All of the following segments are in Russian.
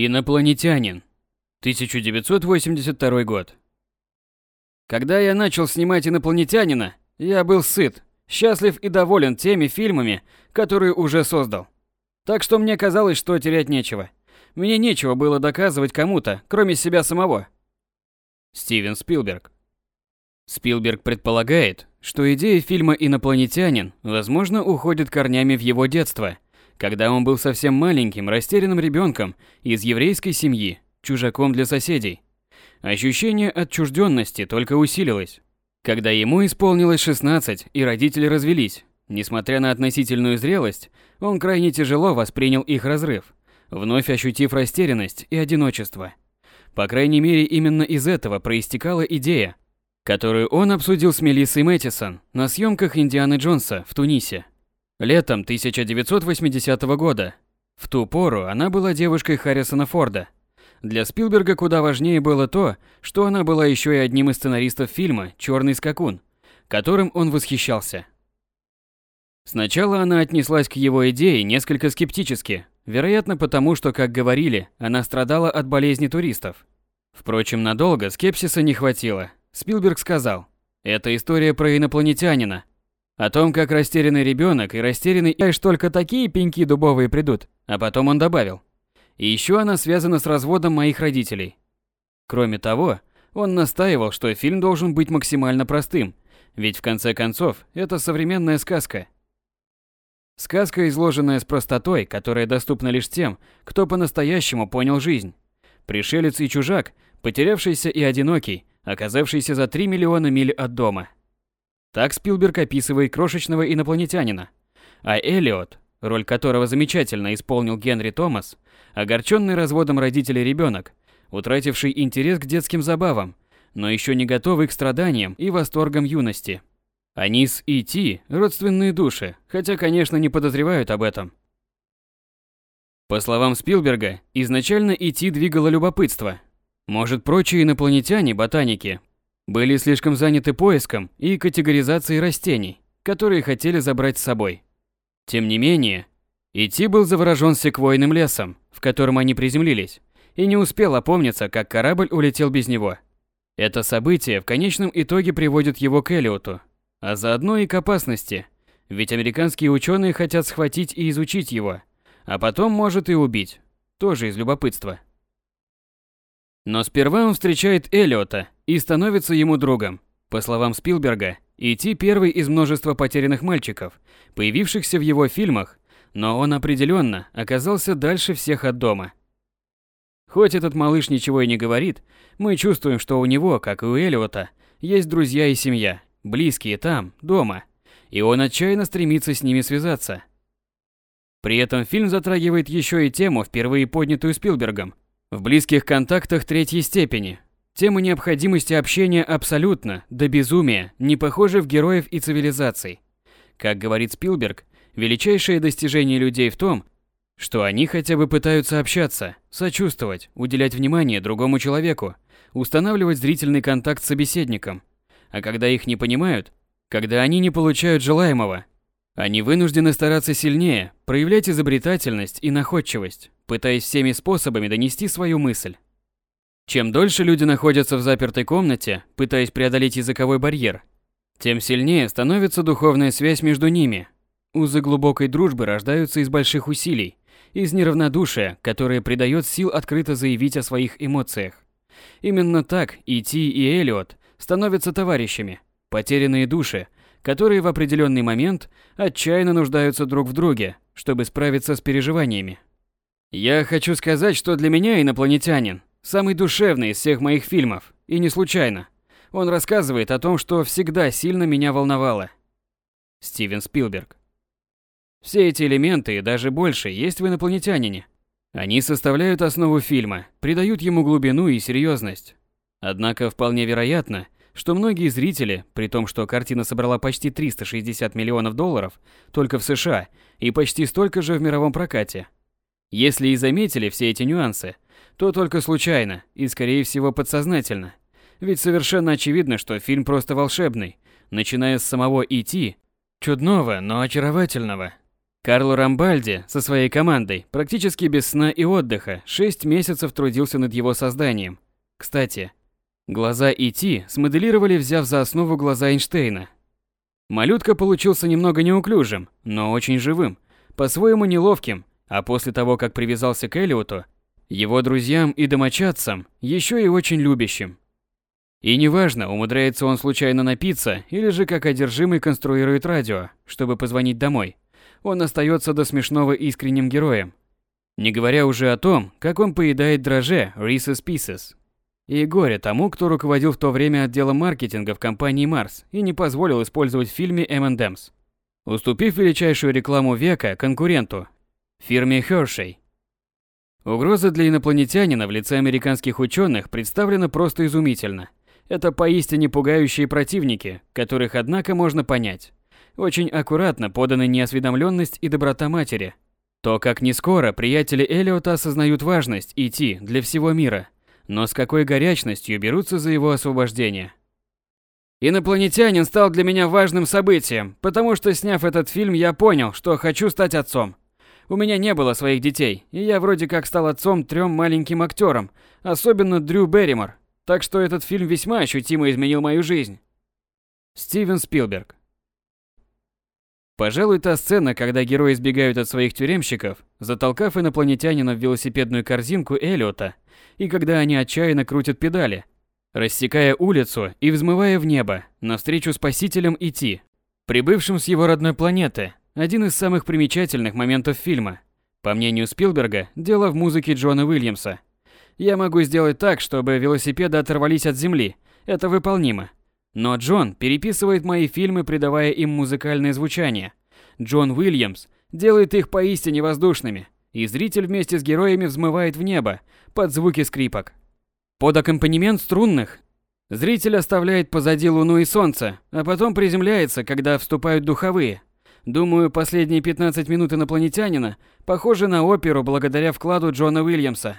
Инопланетянин. 1982 год. Когда я начал снимать «Инопланетянина», я был сыт, счастлив и доволен теми фильмами, которые уже создал. Так что мне казалось, что терять нечего. Мне нечего было доказывать кому-то, кроме себя самого. Стивен Спилберг. Спилберг предполагает, что идея фильма «Инопланетянин», возможно, уходит корнями в его детство – когда он был совсем маленьким, растерянным ребенком из еврейской семьи, чужаком для соседей. Ощущение отчужденности только усилилось. Когда ему исполнилось 16 и родители развелись, несмотря на относительную зрелость, он крайне тяжело воспринял их разрыв, вновь ощутив растерянность и одиночество. По крайней мере, именно из этого проистекала идея, которую он обсудил с Мелиссой Мэттисон на съемках Индианы Джонса в Тунисе. Летом 1980 года. В ту пору она была девушкой Харрисона Форда. Для Спилберга куда важнее было то, что она была еще и одним из сценаристов фильма «Черный скакун», которым он восхищался. Сначала она отнеслась к его идее несколько скептически, вероятно потому, что, как говорили, она страдала от болезни туристов. Впрочем, надолго скепсиса не хватило. Спилберг сказал, «Это история про инопланетянина, о том, как растерянный ребенок и растерянный Эш только такие пеньки дубовые придут. А потом он добавил. И еще она связана с разводом моих родителей. Кроме того, он настаивал, что фильм должен быть максимально простым, ведь в конце концов это современная сказка. Сказка, изложенная с простотой, которая доступна лишь тем, кто по-настоящему понял жизнь. Пришелец и чужак, потерявшийся и одинокий, оказавшийся за 3 миллиона миль от дома – так Спилберг описывает крошечного инопланетянина. А Элиот, роль которого замечательно исполнил Генри Томас, огорченный разводом родителей ребенок, утративший интерес к детским забавам, но еще не готовый к страданиям и восторгам юности. Они с И.Ти – родственные души, хотя, конечно, не подозревают об этом. По словам Спилберга, изначально И.Ти двигало любопытство. Может, прочие инопланетяне-ботаники были слишком заняты поиском и категоризацией растений, которые хотели забрать с собой. Тем не менее, Идти был заворожен секвойным лесом, в котором они приземлились, и не успел опомниться, как корабль улетел без него. Это событие в конечном итоге приводит его к Элиоту, а заодно и к опасности, ведь американские ученые хотят схватить и изучить его, а потом может и убить, тоже из любопытства. Но сперва он встречает Эллиота и становится ему другом. По словам Спилберга, Ити первый из множества потерянных мальчиков, появившихся в его фильмах, но он определенно оказался дальше всех от дома. Хоть этот малыш ничего и не говорит, мы чувствуем, что у него, как и у Эллиота, есть друзья и семья, близкие там, дома, и он отчаянно стремится с ними связаться. При этом фильм затрагивает еще и тему, впервые поднятую Спилбергом – в близких контактах третьей степени. Тема необходимости общения абсолютно, до безумия, не похожа в героев и цивилизаций. Как говорит Спилберг, величайшее достижение людей в том, что они хотя бы пытаются общаться, сочувствовать, уделять внимание другому человеку, устанавливать зрительный контакт с собеседником. А когда их не понимают, когда они не получают желаемого, они вынуждены стараться сильнее, проявлять изобретательность и находчивость, пытаясь всеми способами донести свою мысль. Чем дольше люди находятся в запертой комнате, пытаясь преодолеть языковой барьер, тем сильнее становится духовная связь между ними. Узы глубокой дружбы рождаются из больших усилий, из неравнодушия, которое придает сил открыто заявить о своих эмоциях. Именно так и Ти и Элиот становятся товарищами, потерянные души – которые в определенный момент отчаянно нуждаются друг в друге, чтобы справиться с переживаниями. Я хочу сказать, что для меня инопланетянин самый душевный из всех моих фильмов, и не случайно. Он рассказывает о том, что всегда сильно меня волновало. Стивен Спилберг. Все эти элементы и даже больше есть в инопланетянине. Они составляют основу фильма, придают ему глубину и серьезность. Однако вполне вероятно, что многие зрители, при том, что картина собрала почти 360 миллионов долларов только в США и почти столько же в мировом прокате, если и заметили все эти нюансы, то только случайно и, скорее всего, подсознательно. Ведь совершенно очевидно, что фильм просто волшебный, начиная с самого Ити, чудного, но очаровательного, Карло Рамбальди со своей командой практически без сна и отдыха 6 месяцев трудился над его созданием. Кстати, глаза ИТ смоделировали, взяв за основу глаза Эйнштейна. Малютка получился немного неуклюжим, но очень живым, по-своему неловким, а после того, как привязался к Элиоту, его друзьям и домочадцам, еще и очень любящим. И неважно, умудряется он случайно напиться или же как одержимый конструирует радио, чтобы позвонить домой – он остается до смешного искренним героем. Не говоря уже о том, как он поедает дрожжи Reese's Pieces. И горе тому, кто руководил в то время отделом маркетинга в компании Mars и не позволил использовать в фильме M&M's, уступив величайшую рекламу века конкуренту – фирме Hershey. Угроза для инопланетянина в лице американских ученых представлена просто изумительно. Это поистине пугающие противники, которых, однако, можно понять. Очень аккуратно поданы неосведомленность и доброта матери. То, как не скоро приятели Элиота осознают важность идти для всего мира, но с какой горячностью берутся за его освобождение. Инопланетянин стал для меня важным событием, потому что, сняв этот фильм, я понял, что хочу стать отцом. У меня не было своих детей, и я вроде как стал отцом трем маленьким актерам, особенно Дрю Берримор. Так что этот фильм весьма ощутимо изменил мою жизнь. Стивен Спилберг Пожалуй, та сцена, когда герои избегают от своих тюремщиков, затолкав инопланетянина в велосипедную корзинку Эллиота, и когда они отчаянно крутят педали, рассекая улицу и взмывая в небо, навстречу спасителям идти, прибывшим с его родной планеты, один из самых примечательных моментов фильма. По мнению Спилберга, дело в музыке Джона Уильямса. Я могу сделать так, чтобы велосипеды оторвались от земли. Это выполнимо. Но Джон переписывает мои фильмы, придавая им музыкальное звучание. Джон Уильямс делает их поистине воздушными, и зритель вместе с героями взмывает в небо под звуки скрипок. Под аккомпанемент струнных зритель оставляет позади луну и солнце, а потом приземляется, когда вступают духовые. Думаю, последние 15 минут инопланетянина похожи на оперу благодаря вкладу Джона Уильямса.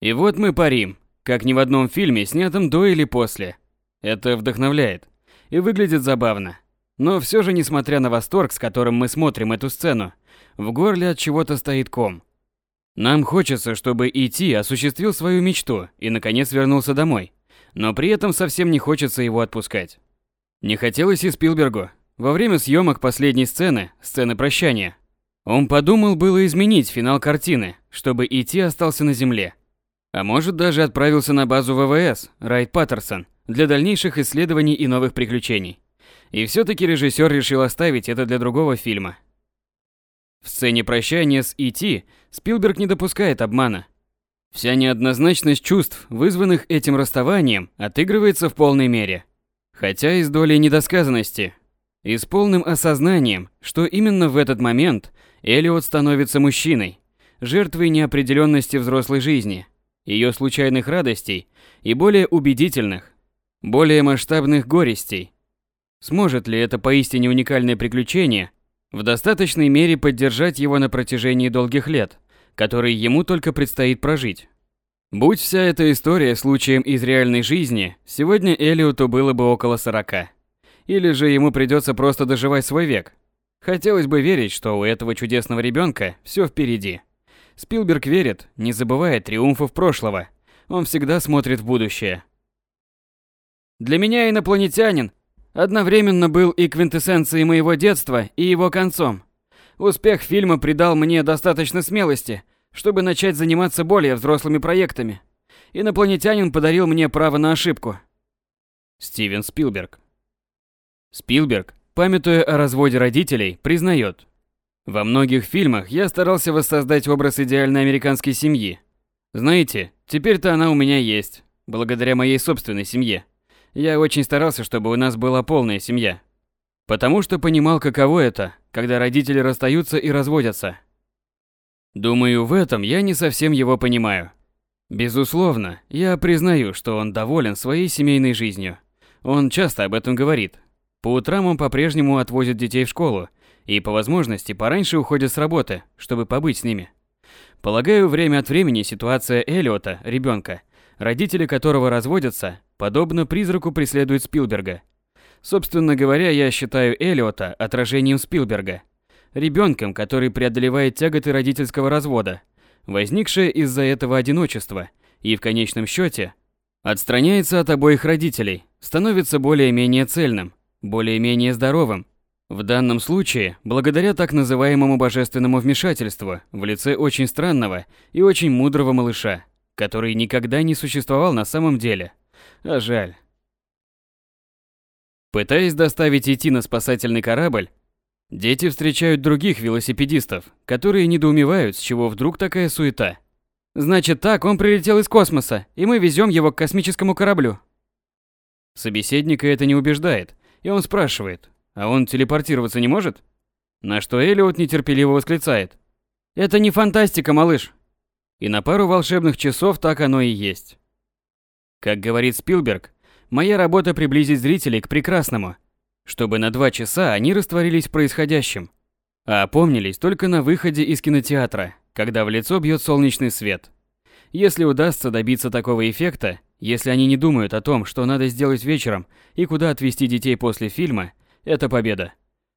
И вот мы парим, как ни в одном фильме, снятом до или после. Это вдохновляет и выглядит забавно. Но все же, несмотря на восторг, с которым мы смотрим эту сцену, в горле от чего-то стоит ком. Нам хочется, чтобы Ити осуществил свою мечту и наконец вернулся домой, но при этом совсем не хочется его отпускать. Не хотелось и Спилбергу. Во время съемок последней сцены, сцены прощания, он подумал было изменить финал картины, чтобы Ити остался на земле. А может даже отправился на базу ВВС, Райт Паттерсон, для дальнейших исследований и новых приключений. И все-таки режиссер решил оставить это для другого фильма. В сцене прощания с Ити Спилберг не допускает обмана. Вся неоднозначность чувств, вызванных этим расставанием, отыгрывается в полной мере. Хотя и с долей недосказанности. И с полным осознанием, что именно в этот момент Элиот становится мужчиной, жертвой неопределенности взрослой жизни, ее случайных радостей и более убедительных, более масштабных горестей. Сможет ли это поистине уникальное приключение в достаточной мере поддержать его на протяжении долгих лет, которые ему только предстоит прожить? Будь вся эта история случаем из реальной жизни, сегодня Элиоту было бы около 40. Или же ему придется просто доживать свой век. Хотелось бы верить, что у этого чудесного ребенка все впереди. Спилберг верит, не забывая триумфов прошлого. Он всегда смотрит в будущее. Для меня инопланетянин одновременно был и квинтэссенцией моего детства, и его концом. Успех фильма придал мне достаточно смелости, чтобы начать заниматься более взрослыми проектами. Инопланетянин подарил мне право на ошибку. Стивен Спилберг Спилберг, памятуя о разводе родителей, признает. Во многих фильмах я старался воссоздать образ идеальной американской семьи. Знаете, теперь-то она у меня есть, благодаря моей собственной семье. Я очень старался, чтобы у нас была полная семья. Потому что понимал, каково это, когда родители расстаются и разводятся. Думаю, в этом я не совсем его понимаю. Безусловно, я признаю, что он доволен своей семейной жизнью. Он часто об этом говорит. По утрам он по-прежнему отвозит детей в школу и по возможности пораньше уходит с работы, чтобы побыть с ними. Полагаю, время от времени ситуация Элиота, ребенка, родители которого разводятся, подобно призраку преследует Спилберга. Собственно говоря, я считаю Эллиота отражением Спилберга. ребенком, который преодолевает тяготы родительского развода, возникшее из-за этого одиночество, и в конечном счете отстраняется от обоих родителей, становится более-менее цельным, более-менее здоровым. В данном случае, благодаря так называемому божественному вмешательству в лице очень странного и очень мудрого малыша, который никогда не существовал на самом деле. А жаль. Пытаясь доставить идти на спасательный корабль, дети встречают других велосипедистов, которые недоумевают, с чего вдруг такая суета. Значит так, он прилетел из космоса, и мы везем его к космическому кораблю. Собеседника это не убеждает, и он спрашивает, а он телепортироваться не может? На что Элиот нетерпеливо восклицает. Это не фантастика, малыш. И на пару волшебных часов так оно и есть. Как говорит Спилберг, моя работа приблизить зрителей к прекрасному, чтобы на два часа они растворились в происходящем, а опомнились только на выходе из кинотеатра, когда в лицо бьет солнечный свет. Если удастся добиться такого эффекта, если они не думают о том, что надо сделать вечером и куда отвезти детей после фильма, это победа.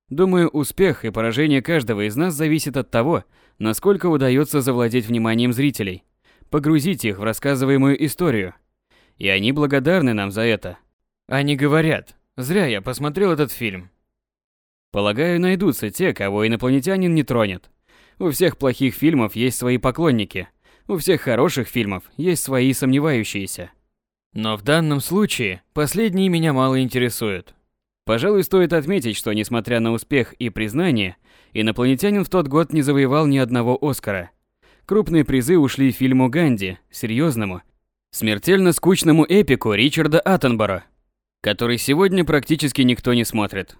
Думаю, успех и поражение каждого из нас зависит от того, насколько удается завладеть вниманием зрителей, погрузить их в рассказываемую историю. И они благодарны нам за это. Они говорят, зря я посмотрел этот фильм. Полагаю, найдутся те, кого инопланетянин не тронет. У всех плохих фильмов есть свои поклонники. У всех хороших фильмов есть свои сомневающиеся. Но в данном случае последние меня мало интересуют. Пожалуй, стоит отметить, что несмотря на успех и признание, инопланетянин в тот год не завоевал ни одного Оскара. Крупные призы ушли фильму «Ганди», серьезному, смертельно скучному эпику Ричарда Аттенбора, который сегодня практически никто не смотрит.